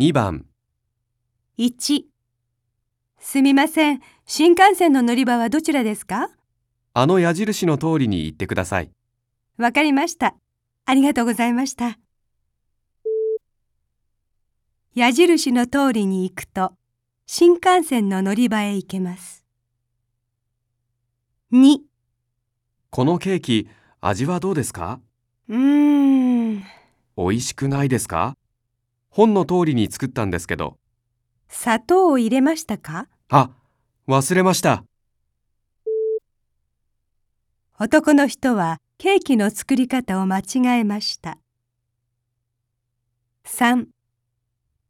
2番、1すみません。新幹線の乗り場はどちらですか？あの矢印の通りに行ってください。わかりました。ありがとうございました。矢印の通りに行くと、新幹線の乗り場へ行けます。2このケーキ、味はどうですか？うーん、美味しくないですか？本の通りに作ったんですけど。砂糖を入れましたか？あ、忘れました。男の人はケーキの作り方を間違えました。3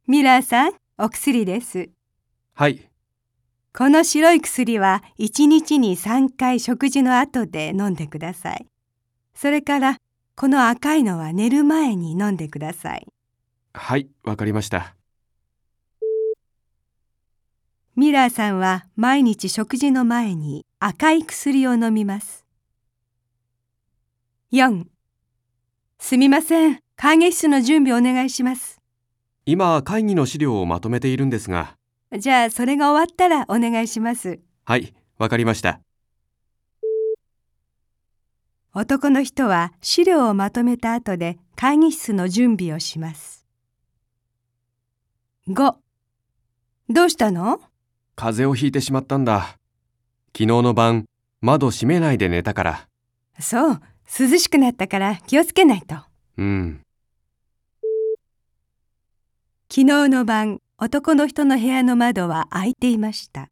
ミラーさん、お薬です。はい、この白い薬は1日に3回食事の後で飲んでください。それからこの赤いのは寝る前に飲んでください。はい、わかりました。ミラーさんは毎日食事の前に赤い薬を飲みます。4すみません。会議室の準備お願いします。今、会議の資料をまとめているんですが。じゃあそれが終わったらお願いします。はい、わかりました。男の人は資料をまとめた後で会議室の準備をします。5どうしたの？風邪をひいてしまったんだ。昨日の晩、窓閉めないで寝たから。そう、涼しくなったから気をつけないと。うん、昨日の晩、男の人の部屋の窓は開いていました。